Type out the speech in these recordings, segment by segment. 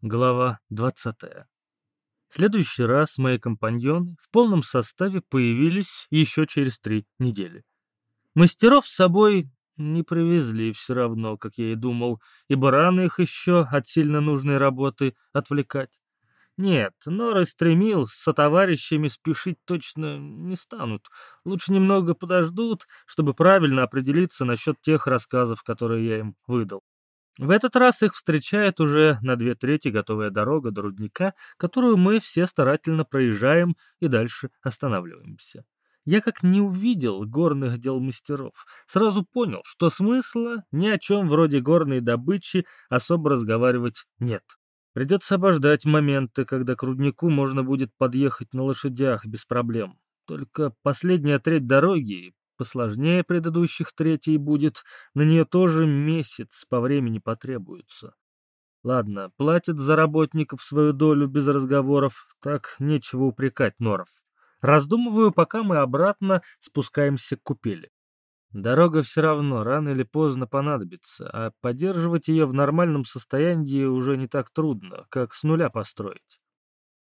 Глава 20. следующий раз мои компаньоны в полном составе появились еще через три недели. Мастеров с собой не привезли все равно, как я и думал, ибо рано их еще от сильно нужной работы отвлекать. Нет, Нора стремил с товарищами спешить точно не станут. Лучше немного подождут, чтобы правильно определиться насчет тех рассказов, которые я им выдал. В этот раз их встречает уже на две трети готовая дорога до рудника, которую мы все старательно проезжаем и дальше останавливаемся. Я как не увидел горных дел мастеров, сразу понял, что смысла ни о чем вроде горной добычи особо разговаривать нет. Придется обождать моменты, когда к руднику можно будет подъехать на лошадях без проблем. Только последняя треть дороги посложнее предыдущих третий будет, на нее тоже месяц по времени потребуется. Ладно, платит за работников свою долю без разговоров, так нечего упрекать норов. Раздумываю, пока мы обратно спускаемся к купели. Дорога все равно рано или поздно понадобится, а поддерживать ее в нормальном состоянии уже не так трудно, как с нуля построить.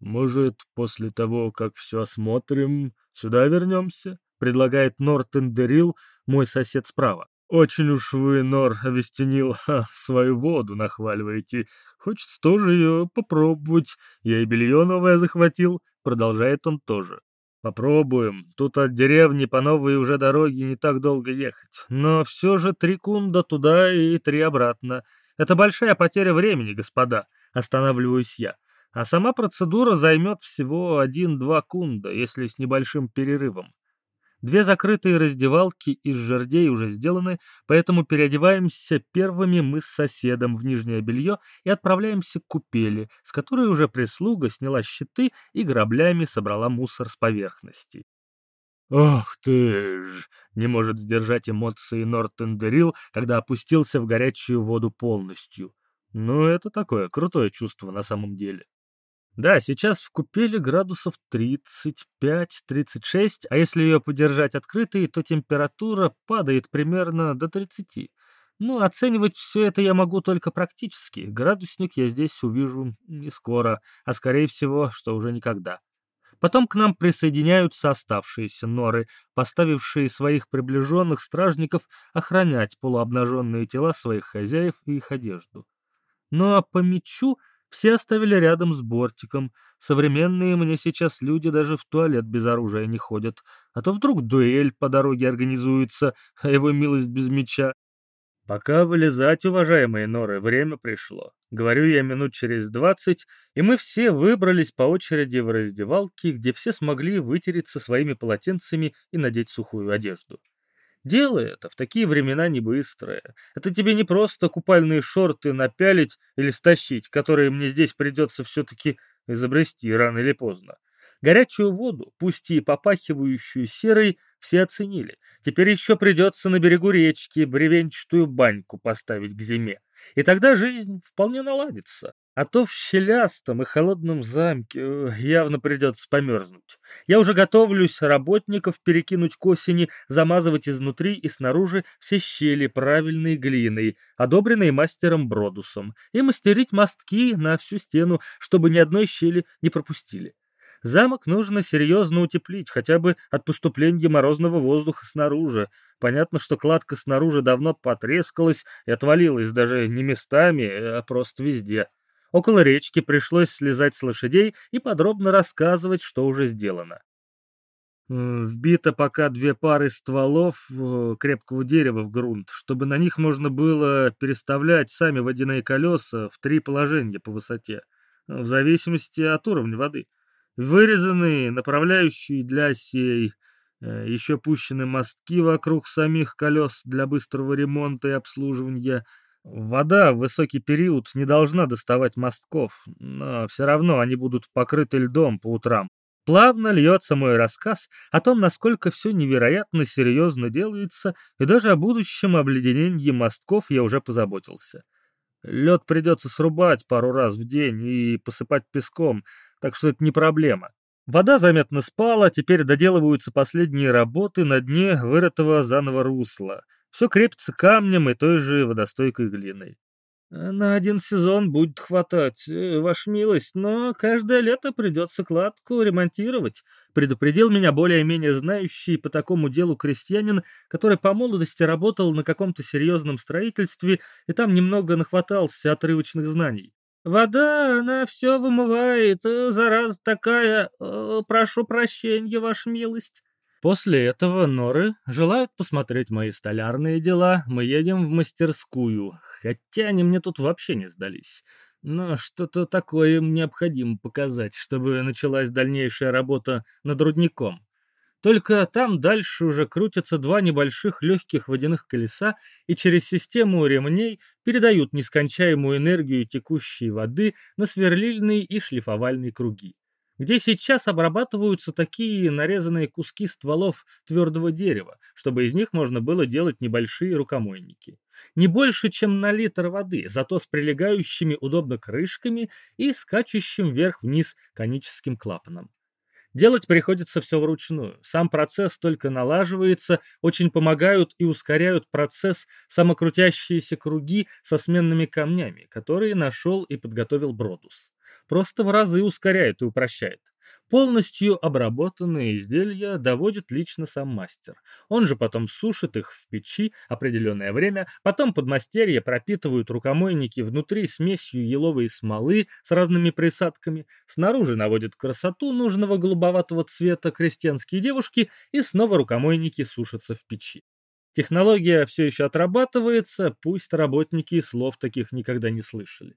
«Может, после того, как все осмотрим, сюда вернемся?» — предлагает Нортен Дерил, мой сосед справа. «Очень уж вы, Нор Авестенил, свою воду нахваливаете. Хочется тоже ее попробовать. Я и белье новое захватил», — продолжает он тоже. «Попробуем. Тут от деревни по новой уже дороге не так долго ехать. Но все же три кунда туда и три обратно. Это большая потеря времени, господа», — останавливаюсь я. А сама процедура займет всего один-два кунда, если с небольшим перерывом. Две закрытые раздевалки из жердей уже сделаны, поэтому переодеваемся первыми мы с соседом в нижнее белье и отправляемся к купели, с которой уже прислуга сняла щиты и граблями собрала мусор с поверхности. «Ох ты ж!» — не может сдержать эмоции Нортендерил, когда опустился в горячую воду полностью. Ну, это такое крутое чувство на самом деле. Да, сейчас в купели градусов 35-36, а если ее подержать открытой, то температура падает примерно до 30. Ну, оценивать все это я могу только практически. Градусник я здесь увижу не скоро, а скорее всего, что уже никогда. Потом к нам присоединяются оставшиеся норы, поставившие своих приближенных стражников охранять полуобнаженные тела своих хозяев и их одежду. Ну а по мечу все оставили рядом с бортиком. Современные мне сейчас люди даже в туалет без оружия не ходят. А то вдруг дуэль по дороге организуется, а его милость без меча. Пока вылезать, уважаемые норы, время пришло. Говорю я минут через двадцать, и мы все выбрались по очереди в раздевалке, где все смогли вытереться своими полотенцами и надеть сухую одежду. Дело это в такие времена не быстрое. Это тебе не просто купальные шорты напялить или стащить, которые мне здесь придется все-таки изобрести рано или поздно. Горячую воду, пусть и попахивающую серой, все оценили. Теперь еще придется на берегу речки бревенчатую баньку поставить к зиме. И тогда жизнь вполне наладится. А то в щелястом и холодном замке явно придется померзнуть. Я уже готовлюсь работников перекинуть к осени, замазывать изнутри и снаружи все щели правильной глиной, одобренной мастером Бродусом, и мастерить мостки на всю стену, чтобы ни одной щели не пропустили. Замок нужно серьезно утеплить, хотя бы от поступления морозного воздуха снаружи. Понятно, что кладка снаружи давно потрескалась и отвалилась даже не местами, а просто везде. Около речки пришлось слезать с лошадей и подробно рассказывать, что уже сделано. Вбито пока две пары стволов э, крепкого дерева в грунт, чтобы на них можно было переставлять сами водяные колеса в три положения по высоте, в зависимости от уровня воды. Вырезанные направляющие для осей, э, еще пущены мостки вокруг самих колес для быстрого ремонта и обслуживания — Вода в высокий период не должна доставать мостков, но все равно они будут покрыты льдом по утрам. Плавно льется мой рассказ о том, насколько все невероятно серьезно делается, и даже о будущем обледенении мостков я уже позаботился. Лед придется срубать пару раз в день и посыпать песком, так что это не проблема. Вода заметно спала, теперь доделываются последние работы на дне вырытого заново русла — все крепится камнем и той же водостойкой глиной. «На один сезон будет хватать, э, ваша милость, но каждое лето придется кладку ремонтировать», предупредил меня более-менее знающий по такому делу крестьянин, который по молодости работал на каком-то серьезном строительстве и там немного нахватался отрывочных знаний. «Вода, она все вымывает, э, зараза такая, э, прошу прощения, ваша милость». После этого норы желают посмотреть мои столярные дела, мы едем в мастерскую, хотя они мне тут вообще не сдались. Но что-то такое им необходимо показать, чтобы началась дальнейшая работа над рудником. Только там дальше уже крутятся два небольших легких водяных колеса и через систему ремней передают нескончаемую энергию текущей воды на сверлильные и шлифовальные круги где сейчас обрабатываются такие нарезанные куски стволов твердого дерева, чтобы из них можно было делать небольшие рукомойники. Не больше, чем на литр воды, зато с прилегающими удобно крышками и скачущим вверх-вниз коническим клапаном. Делать приходится все вручную. Сам процесс только налаживается, очень помогают и ускоряют процесс самокрутящиеся круги со сменными камнями, которые нашел и подготовил Бродус просто в разы ускоряет и упрощает. Полностью обработанные изделия доводит лично сам мастер. Он же потом сушит их в печи определенное время, потом подмастерья пропитывают рукомойники внутри смесью еловой смолы с разными присадками, снаружи наводят красоту нужного голубоватого цвета крестьянские девушки и снова рукомойники сушатся в печи. Технология все еще отрабатывается, пусть работники слов таких никогда не слышали.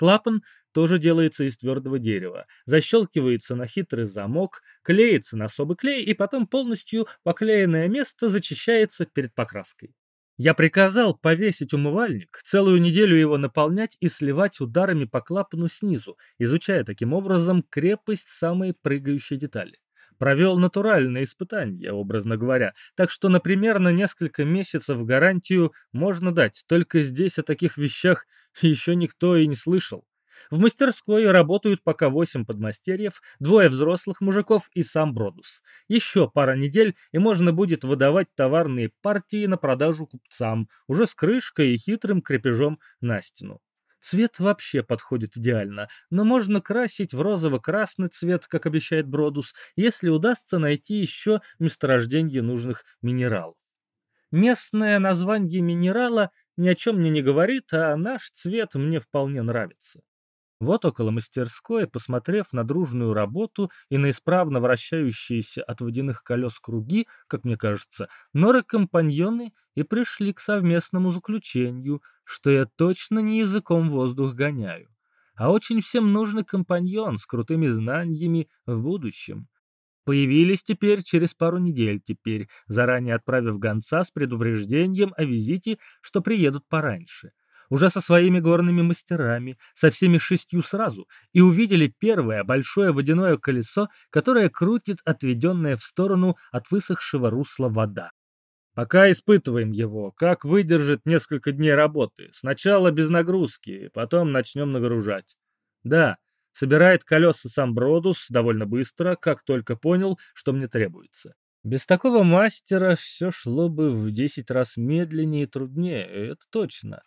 Клапан тоже делается из твердого дерева, защелкивается на хитрый замок, клеится на особый клей и потом полностью поклеенное место зачищается перед покраской. Я приказал повесить умывальник, целую неделю его наполнять и сливать ударами по клапану снизу, изучая таким образом крепость самой прыгающей детали провел натуральные испытания, образно говоря, так что, например, на несколько месяцев гарантию можно дать, только здесь о таких вещах еще никто и не слышал. В мастерской работают пока восемь подмастерьев, двое взрослых мужиков и сам Бродус. Еще пара недель, и можно будет выдавать товарные партии на продажу купцам, уже с крышкой и хитрым крепежом на стену. Цвет вообще подходит идеально, но можно красить в розово-красный цвет, как обещает Бродус, если удастся найти еще месторождение нужных минералов. Местное название минерала ни о чем мне не говорит, а наш цвет мне вполне нравится. Вот около мастерской, посмотрев на дружную работу и на исправно вращающиеся от водяных колес круги, как мне кажется, норы-компаньоны и пришли к совместному заключению, что я точно не языком воздух гоняю, а очень всем нужный компаньон с крутыми знаниями в будущем. Появились теперь через пару недель теперь, заранее отправив гонца с предупреждением о визите, что приедут пораньше уже со своими горными мастерами, со всеми шестью сразу, и увидели первое большое водяное колесо, которое крутит отведенная в сторону от высохшего русла вода. Пока испытываем его, как выдержит несколько дней работы. Сначала без нагрузки, потом начнем нагружать. Да, собирает колеса сам Бродус довольно быстро, как только понял, что мне требуется. Без такого мастера все шло бы в десять раз медленнее и труднее, это точно.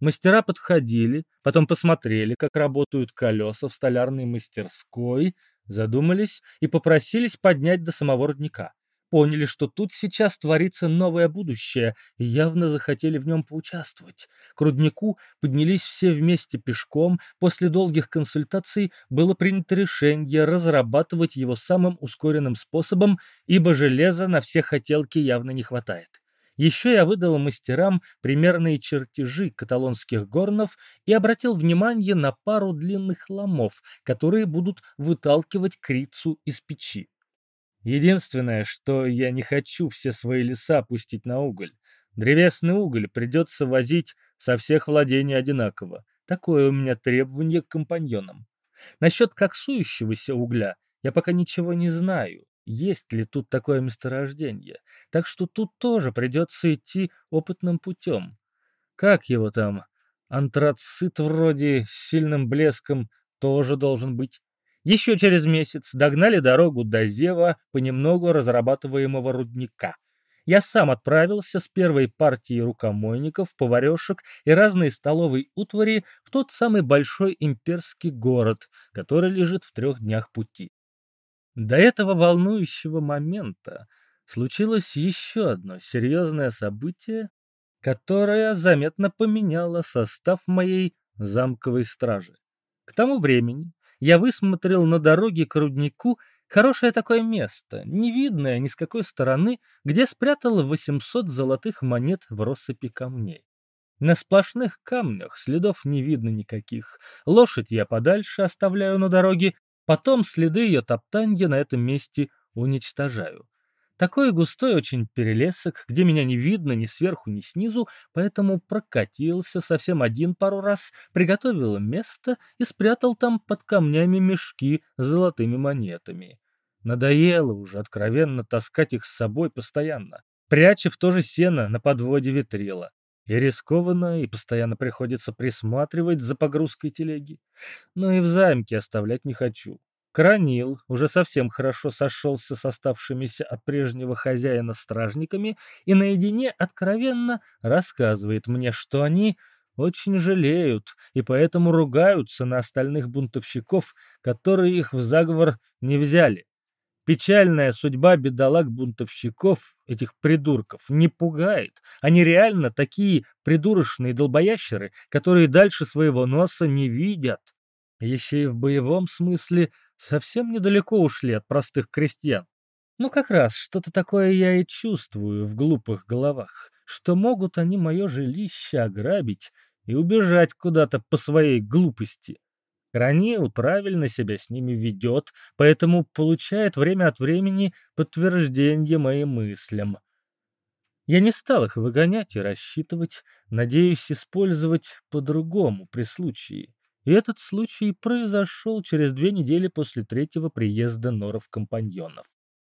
Мастера подходили, потом посмотрели, как работают колеса в столярной мастерской, задумались и попросились поднять до самого родника. Поняли, что тут сейчас творится новое будущее, и явно захотели в нем поучаствовать. К руднику поднялись все вместе пешком, после долгих консультаций было принято решение разрабатывать его самым ускоренным способом, ибо железа на все хотелки явно не хватает. Еще я выдал мастерам примерные чертежи каталонских горнов и обратил внимание на пару длинных ломов, которые будут выталкивать крицу из печи. Единственное, что я не хочу все свои леса пустить на уголь. Древесный уголь придется возить со всех владений одинаково. Такое у меня требование к компаньонам. Насчет коксующегося угля я пока ничего не знаю есть ли тут такое месторождение. Так что тут тоже придется идти опытным путем. Как его там? Антрацит вроде с сильным блеском тоже должен быть. Еще через месяц догнали дорогу до Зева понемногу разрабатываемого рудника. я сам отправился с первой партией рукомойников, поварешек и разной столовой утвари в тот самый большой имперский город, который лежит в трех днях пути. До этого волнующего момента случилось еще одно серьезное событие, которое заметно поменяло состав моей замковой стражи. К тому времени я высмотрел на дороге к руднику хорошее такое место, не видное ни с какой стороны, где спрятал 800 золотых монет в россыпи камней. На сплошных камнях следов не видно никаких. Лошадь я подальше оставляю на дороге, потом следы ее топтанья на этом месте уничтожаю. Такой густой очень перелесок, где меня не видно ни сверху, ни снизу, поэтому прокатился совсем один пару раз, приготовил место и спрятал там под камнями мешки с золотыми монетами. Надоело уже откровенно таскать их с собой постоянно, пряча в то же сено на подводе ветрила. И рискованно, и постоянно приходится присматривать за погрузкой телеги. Но и в замке оставлять не хочу. Кранил уже совсем хорошо сошелся с оставшимися от прежнего хозяина стражниками и наедине откровенно рассказывает мне, что они очень жалеют и поэтому ругаются на остальных бунтовщиков, которые их в заговор не взяли. Печальная судьба бедолаг-бунтовщиков, этих придурков, не пугает. Они реально такие придурочные долбоящеры, которые дальше своего носа не видят. Еще и в боевом смысле совсем недалеко ушли от простых крестьян. Ну как раз что-то такое я и чувствую в глупых головах, что могут они мое жилище ограбить и убежать куда-то по своей глупости. Ранил правильно себя с ними ведет, поэтому получает время от времени подтверждение моим мыслям. Я не стал их выгонять и рассчитывать, надеюсь использовать по-другому при случае. И этот случай произошел через две недели после третьего приезда норов-компаньонов.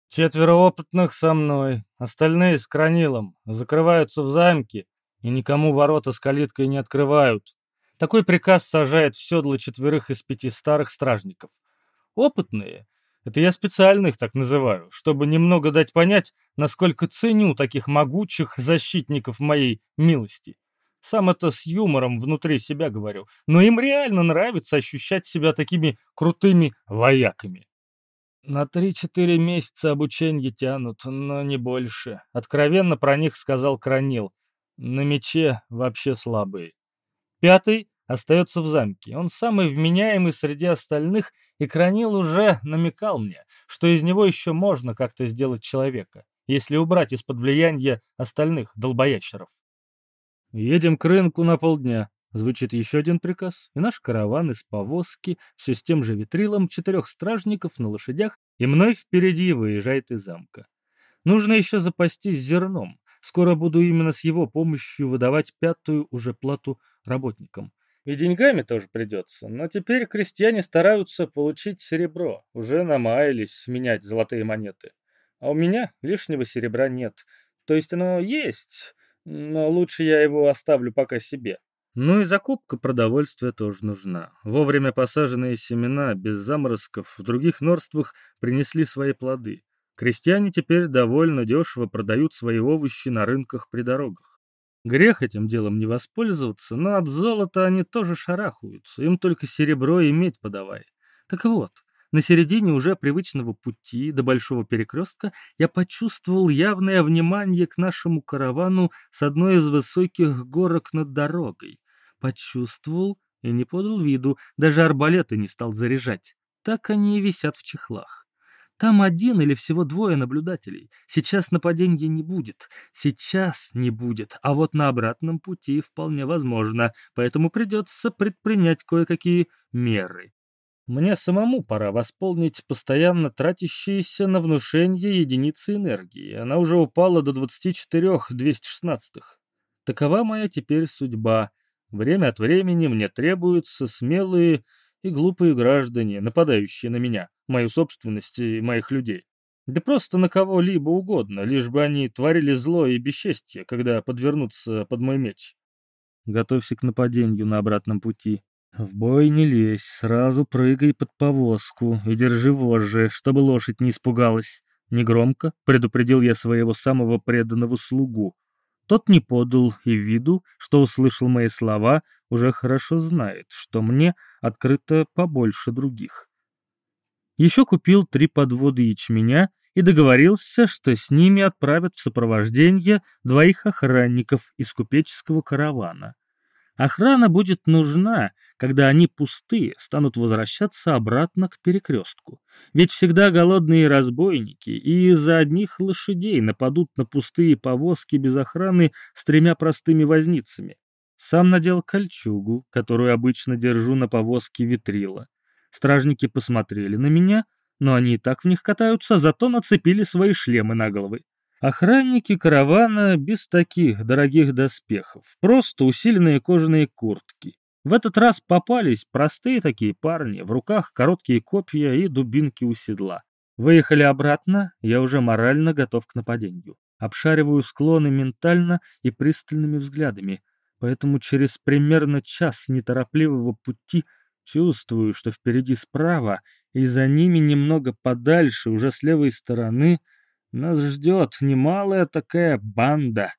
Четверо опытных со мной, остальные с Кранилом, закрываются в замке и никому ворота с калиткой не открывают. Такой приказ сажает в седло четверых из пяти старых стражников. Опытные — это я специально их так называю, чтобы немного дать понять, насколько ценю таких могучих защитников моей милости. Сам это с юмором внутри себя говорю, но им реально нравится ощущать себя такими крутыми вояками. На три-четыре месяца обучения тянут, но не больше. Откровенно про них сказал Кранил. На мече вообще слабые. Пятый остается в замке. Он самый вменяемый среди остальных, и Кранил уже намекал мне, что из него еще можно как-то сделать человека, если убрать из-под влияния остальных долбоящеров. Едем к рынку на полдня. Звучит еще один приказ, и наш караван из повозки, все с тем же ветрилом, четырех стражников на лошадях, и мной впереди выезжает из замка. Нужно еще запастись зерном. Скоро буду именно с его помощью выдавать пятую уже плату работникам. И деньгами тоже придется, но теперь крестьяне стараются получить серебро, уже намаялись менять золотые монеты. А у меня лишнего серебра нет. То есть оно есть, но лучше я его оставлю пока себе. Ну и закупка продовольствия тоже нужна. Вовремя посаженные семена без заморозков в других норствах принесли свои плоды. Крестьяне теперь довольно дешево продают свои овощи на рынках при дорогах. Грех этим делом не воспользоваться, но от золота они тоже шарахаются, им только серебро и медь подавай. Так вот, на середине уже привычного пути до Большого Перекрестка я почувствовал явное внимание к нашему каравану с одной из высоких горок над дорогой. Почувствовал и не подал виду, даже арбалеты не стал заряжать. Так они и висят в чехлах. Там один или всего двое наблюдателей. Сейчас нападения не будет. Сейчас не будет. А вот на обратном пути вполне возможно. Поэтому придется предпринять кое-какие меры. Мне самому пора восполнить постоянно тратящиеся на внушение единицы энергии. Она уже упала до 24 216. Такова моя теперь судьба. Время от времени мне требуются смелые и глупые граждане, нападающие на меня, мою собственность и моих людей. Да просто на кого-либо угодно, лишь бы они творили зло и бесчестье, когда подвернутся под мой меч. Готовься к нападению на обратном пути. В бой не лезь, сразу прыгай под повозку и держи вожжи, чтобы лошадь не испугалась. Негромко предупредил я своего самого преданного слугу. Тот не подал и виду, что услышал мои слова, уже хорошо знает, что мне открыто побольше других. Еще купил три подвода ячменя и договорился, что с ними отправят в сопровождение двоих охранников из купеческого каравана. Охрана будет нужна, когда они пустые станут возвращаться обратно к перекрестку. Ведь всегда голодные разбойники и из-за одних лошадей нападут на пустые повозки без охраны с тремя простыми возницами. Сам надел кольчугу, которую обычно держу на повозке витрила. Стражники посмотрели на меня, но они и так в них катаются, зато нацепили свои шлемы на головы. Охранники каравана без таких дорогих доспехов, просто усиленные кожаные куртки. В этот раз попались простые такие парни, в руках короткие копья и дубинки у седла. Выехали обратно, я уже морально готов к нападению. Обшариваю склоны ментально и пристальными взглядами, поэтому через примерно час неторопливого пути чувствую, что впереди справа и за ними немного подальше, уже с левой стороны, нас ждет немалая такая банда.